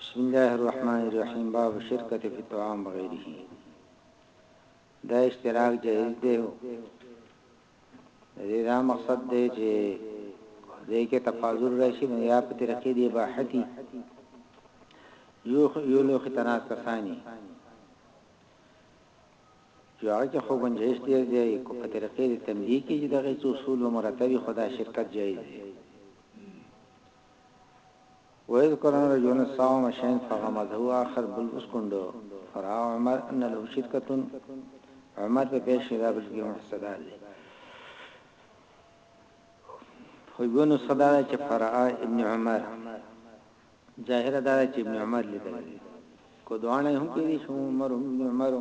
بسم الله الرحمن الرحیم باب شرکت فی الطعام وغیره دا اشتراک جائز دی دې دا مقصد دی چې دې کې تفاضل راشي نو یا په طریقې دی باحتی یو یو لوخ تناس کسانی چې هغه کې خو ګنجایش ډېر دی که په طریقې د تنبیه کې چې دغه څه اصول به مرتب وي خو دا شرکت جایز دی. ويذكر ان رجلا صام شين فغمزه اخر بل اسكندو فرا عمر ان له شرکت عمر په پیش دا بل کې محسدا دی خو یونس صدا چې فرا ابن عمر ظاهره دا ده چې ابن عمر لیدل دي کو دواړه هم کېږي چې عمر هم ابن عمر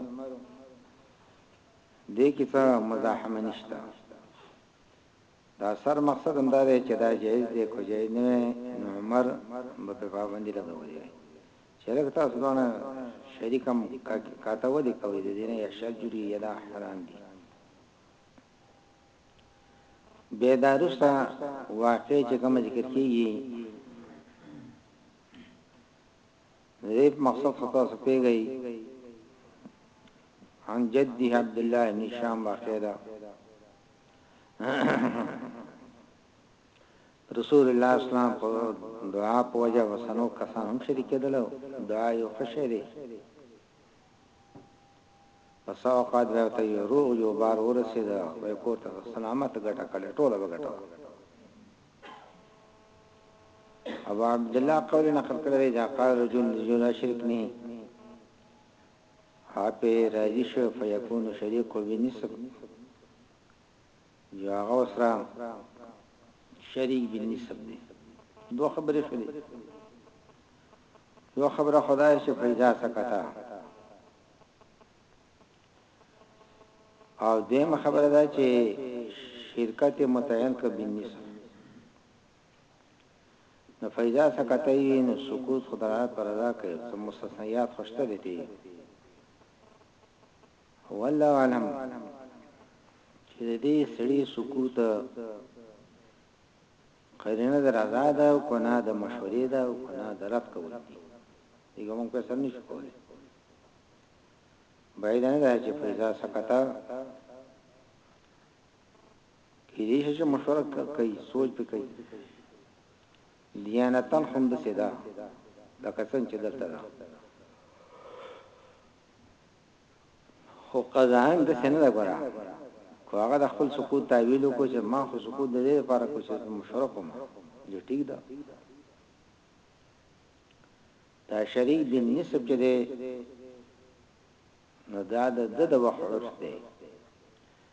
دې کې څه مزاحمه نشته دا سر مقصد هم دا دی چې دا جایز دی کو جایز نه نو عمر به په پابندي لګولې شرک تاسو دونه شریکم کاته ودی کوي د دې نه یا شجری یا حرام دي بیا دا روسته واقع چې کوم ذکر کیږي زیب مقصد خطا سپی گئی عن جدی عبداللہ ابن شام واقع دا رسول الله اسلام په دعا په وجه وسنو کسان هم شریک کېدل دعا یو خشه دی په څه اوقات به ورته یو روغ یو بار ورسېده، به یې کور ته په سلامت ګټه کړله، ټوله به ګټه وه. ابو عبدالله قول نقل کړی دی، اذا قال رجل لرجل لا شريک نه هغه پرې راضي شو فیکون شریکه بنسب یو هغه وسره شریک بن نسب دی دوه خبرې شولې یو خبره خدای چې فیضا سکتا او دیم خبره ده چې شرکت متعین ک بن نسب نو فیضا سکتا یې نو سکوت خدای پر رضا کوي سم مستثنیات خوشته دي هو الله عالم چې د دې سړي سکوت قرینه در آزاد او کنا د مشورې ده او کنا د رد کول دي دغه موږ په سر نشو کولای باید نه ده چې فیضا سکتا کې دې شي مشوره کوي سوچ به کوي دیانتن هم د سیدا لکه څنګه چې دلته ده خو قضاهن داسې نه ده ګوره که هغه د خپل سقوط تعویل وکړو چې ما خو سقوط د دې لپاره کو چې مشرک وم دې ټیک ده دا شریک بن نسب چې ده نو دا د د وحرف ده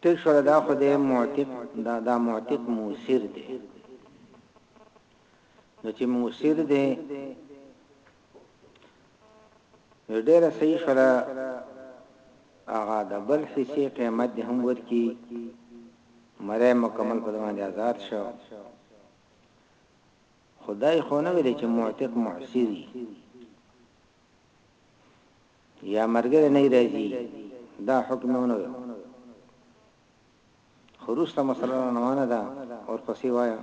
ټيک شوله دا خو دی معتق ده دا معتق موسر دی نو چې موسر دی نو ډیره صحیح شوله هغه د بل حصے قیمت دې هم ورکی مړې مکمل په باندې آزاد شو خدای خو نه ویل چې معتق معسری یا ملګری نه راځي دا حکم یې ونویو خو روسته مسله روانه ده ورپسې وایم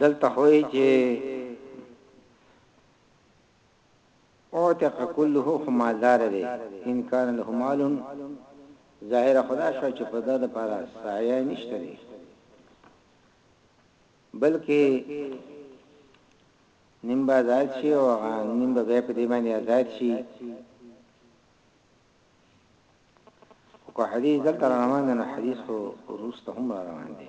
دلته خوې چې اعتق کله خو مالدار دی ان کان له مال ظاهره خو دا شوه چې په ده دپاره سعیه نشته دی بلکې نیم به ازاد شي او هغه نیم به بیا په دې باندې ازاد شي خو که حدیث دلته را روان دی نو حدیث خو وروسته هم را روان دی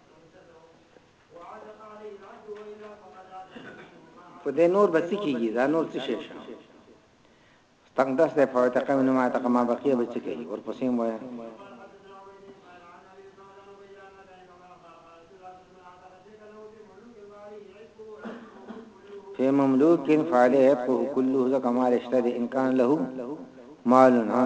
په دې نور به څه کیږي دا نور څه شي شه تنگ داس ده فوت قوم نه ما تک ما بقیه به څه کوي ورپسې مو فی مملوک فعلی حقه كله ذا كما اشتد ان كان له مال ها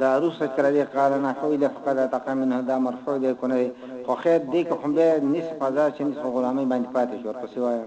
دا روسته چې راځي قال نحو الا فقد اعتق منه دا مرفوع دی کنه دی خو خیر دې کې خو بیا نصف ازاد شي نصف غلامۍ باندې پاتې شي ورپسې وایه.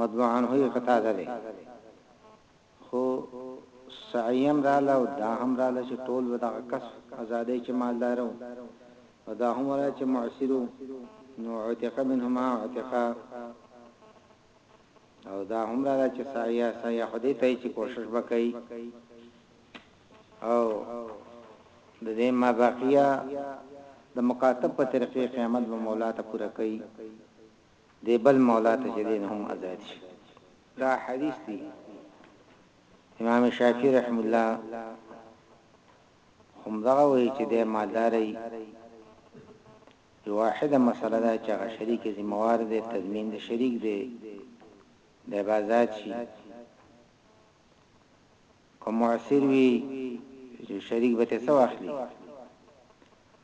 مطبوع عنه یې قتاده دی خو سعیاً راغله او دا هم راغله چې ټول به دغه کس ازادوي چې مالدار وو او دا هم راغله چې معسر وو نو عتق منه ما عتق او دا هم راغله چې سعیا سعیا خو دې ته چې کوشش وکړي او د دې ما بقیه د مقاطب په طریقې قیامت به مولا ته پوره کوي دی بل مولا ته چې دی نه هم ازاد شي دا حدیث دی امام شافعی رحم الله هم دغه وایي چې دی مالداري یو واحده مسله ده چې هغه شریک ذمہوار دی تضمین د شریک دی د بازار شي کوم معسر وي چې شریک به څه واخلي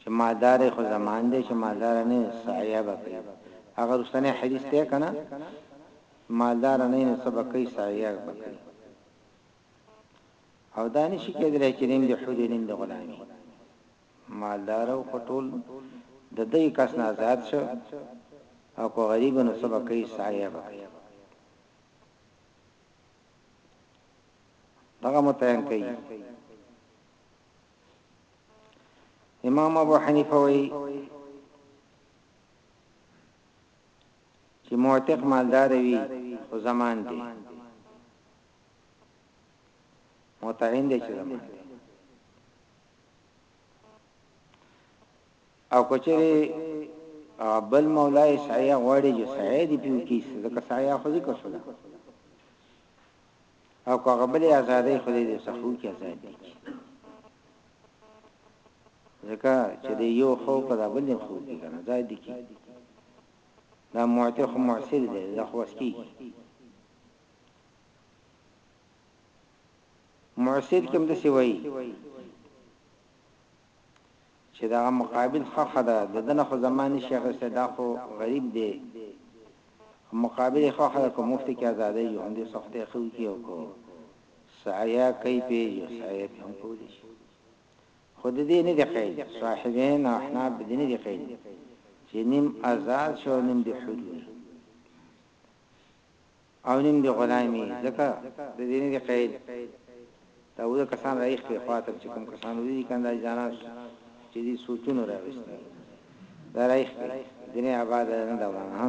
چه ماداره خو زمان دی چه مالداره نه وی سعیه به کوي هغه رستنی حدیث ته کنه چه مالداره نه نو سبا کوي سعیه به کوي او دا نشي کېدلی چې نیم د حد نیم د غلامي مالدار او خټول د دې کس نه آزاد شو او کو غریب نو سبا کوي سایه به کوي دغه متعین کوي امام ابو حنیفه وی چې معتق مالدار وي خو زمان دی متعین دی چې زمان دی او کچره بل مولای سایه غواړي چې سایه دی پیو کی ځکه سایه خو ذکر شوه او که هغه بلې ازادۍ خدای دې څخه وکړي ازاد دي کړي ځکه چې د یو خو که دا بل خو کې کنه ځای دي کړي دا معطي خو معصر دی دا خو وسکی معصر کوم د سیوی چه دغه مقابل خوښه ده دده نه خو زما نشی اخیستی دا خو غریب دی خو مقابل یی خوښه ده که مفتی کی ازادی ژوندی سختۍ ښه وکی او که سعیه کوي پی یو سعیه پی هم کولی شی خو ددی نه دی قید صاحبین او احناف ددی نه دی قید چه نیم ازاد شی او نیم دی حر وی. او نیم دی غلامی ځکه د دینی دی قید دا وده کسان رایخ کړي خواته چې کوم کسان ودی کان دا ځانان چې دی سوچونو راوستي دا رایخ کړي دنه آباد نه دا ورانه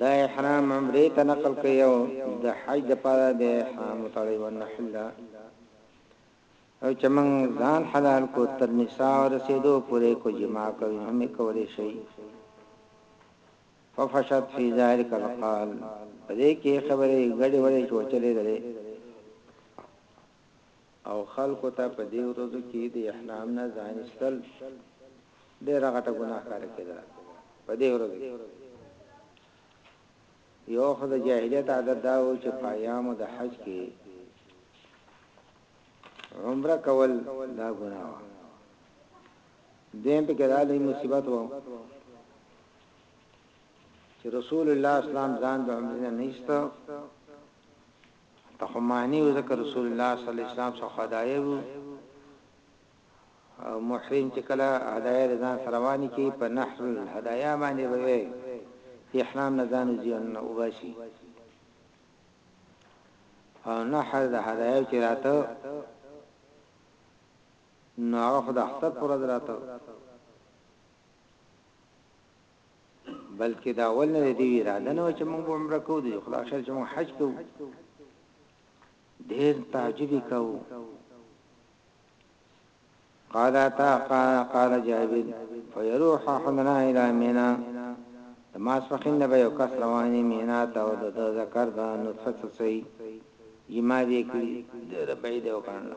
دا احرام عمرې ته نقل کوي او د حج د پاره د احرام وتړي ونحل او چې موږ ځان حلال کو تر نساء رسیدو پورې کو جما کوي هم کولې شي ففشت فی ذلک القال دې کې خبرې غړي وړي چوچلې درې او خلکو ته په دې ورځو کې د احرام نه ځان ایستل ډېره غټه ګناه ښکاره کېدله په دې ورځو کې یو خو د جاهلیت عادت دا و چې په ایامو د حج کې عمره کول دا ګناه و دیم په کې دا لوی مصیبت و چې رسول الله اسلام ځان د عمره نه ایستو ته خو مهنی یو ځکه رسول الله صلی الله علیه وسلم څخه هدایه وو او محرم چې کله هدایه د ځان سره وانی کی په نحر الهدایا باندې به احرام نه ځان ځین او باسي او نحر د هدایه چې راته نو هغه خدای اختر پر راته بلکې دا اول نه دی اراده نه چې موږ عمره کوو دی خدا شر چې موږ حج کوو ډېر تعجب کوو قال تا قال قال جابر فيروح حمنا الى منا ما سفخين نبا یو کس رواني مینا ته او د ذکر د نطفه څخه یما دې کړی د بعید وکړنه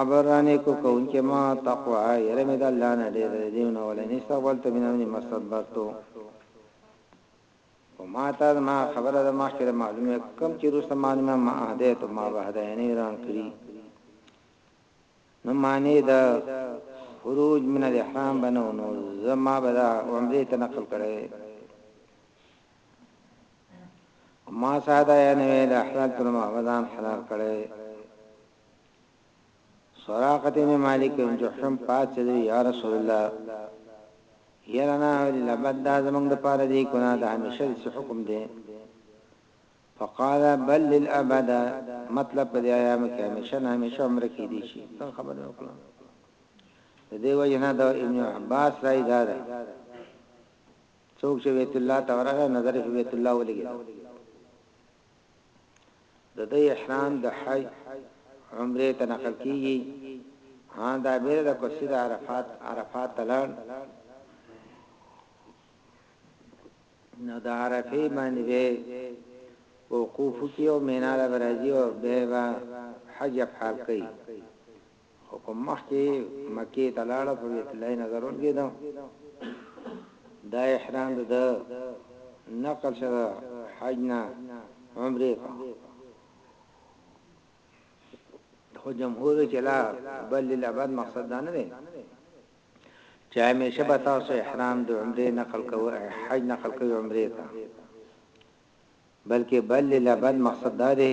ابرانې کو کوونکې ما تقوا يره مې د الله نه ډېره د دې نه ولې نه استقبال ته بنا نه مستدبر تو او ما ته ما خبره د مخکې د معلومه کم چې روسه معلومه ما هدايت او ما به هدايت نه وران کړی نو معنی دا خروج من الاحرام بنو نو زما بدا عمره ته نقل کړي ما ساده یا نوې د احلال پر محمدان حلال کړي سراقت ابن مالک بن جحشم پات چدی یا رسول الله یلنا ولی لبد دا زمنګ د پاره دی کنا د همیشه سی حکم دی فقال بل للابد مطلب په دې ایام کې همیشه نه همیشه عمر کې دي شي څنګه خبر وکړم د دې وجنه د ابن عباس راي دار څوک چې بیت الله ته ورغی نظر یې په بیت الله ولګیده د دې احرام د حج عمره ته نقل کیږي ها دا بیره د کوسی د عرفات عرفات تلل نو د عرفه باندې به وقوف کیو مینا له برازي او به حج افعال کوي خو په مخ کې مکې ته لاړه په بیت الله نظر ولګیده دا احرام د نقل شوه حج نه عمره ته خو جمهور چې لا بل لبد مقصد دا نه دی چې همیشه به تاسو احرام د عمره نقل کوو حج نقل کوو عمره ته بلکې بل لبد مقصد دا دی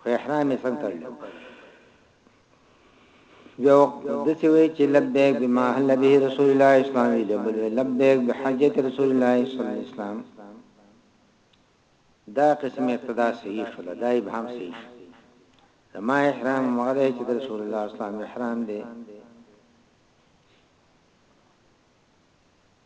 خو احرام یې سم تړلی وو. یو دسی وی چې لبیک بما حل به رسول الله اسلام وی دی بل لبیک بحجت رسول الله صلی الله علیه وسلم دا قسم ابتدا صحیح شول دا ابهام صحیح شو زما احرام مغره چې رسول الله اسلام احرام دی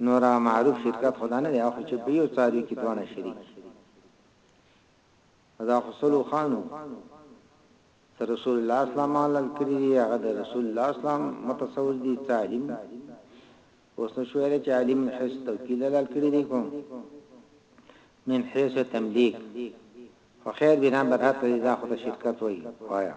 نورا معروف شرکت خو دا نه دی اخو چې په یو څاروي کې دواړه شریک شي دا خو سلو خانو ته رسول الله اسلام علل کړی دی هغه د رسول الله اسلام متصور دی تعلیم اوس نو شویل چې عالم حس توکید علل کړی دی کوم من حیث تملیک خو خیر بنا برحت دی دا خو د شرکت وای وایا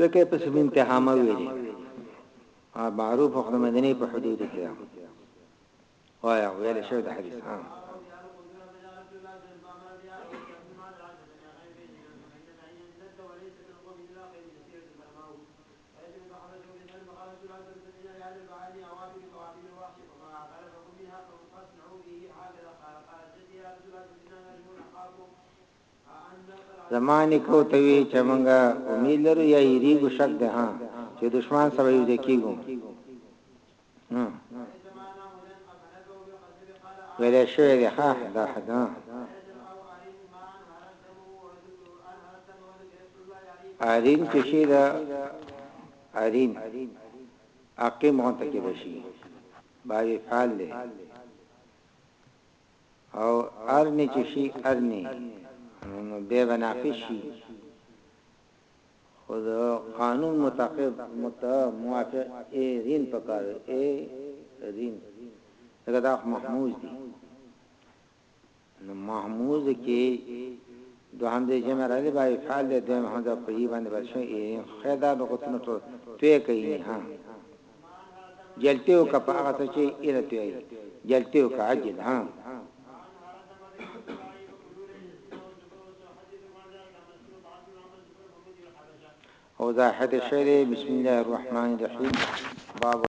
لکه په سبین تهامه ویلي او معروف خو د مدینه په حدود کې ده وایا ویل شو د حدیث ها زما نیکه ورته وي چه مونږه امید لرو یا یریګو شک ده ها چه دشمن سره به یوځای کیږو نو ویلی شوی ده ها دا حدا ارین چه شی ده ارین اقیم غنطه که بشی بابی فعال ده او ارنی چې شي ارنی نو بیا به نافذ شي خو د قانون متقب موافق ای رین پکار ای رین دغه دا محموز دي نو محموز کې دو همزه جمع را لې بای فعل دې دیم همزه په ای باندې بشو ای خدا به کوتنه ټو توې کوي ها جلتې وکه په هغه څه چې اله توی جلتې وکه عجل ها او دا حد شری بسم الله الرحمن الرحیم باب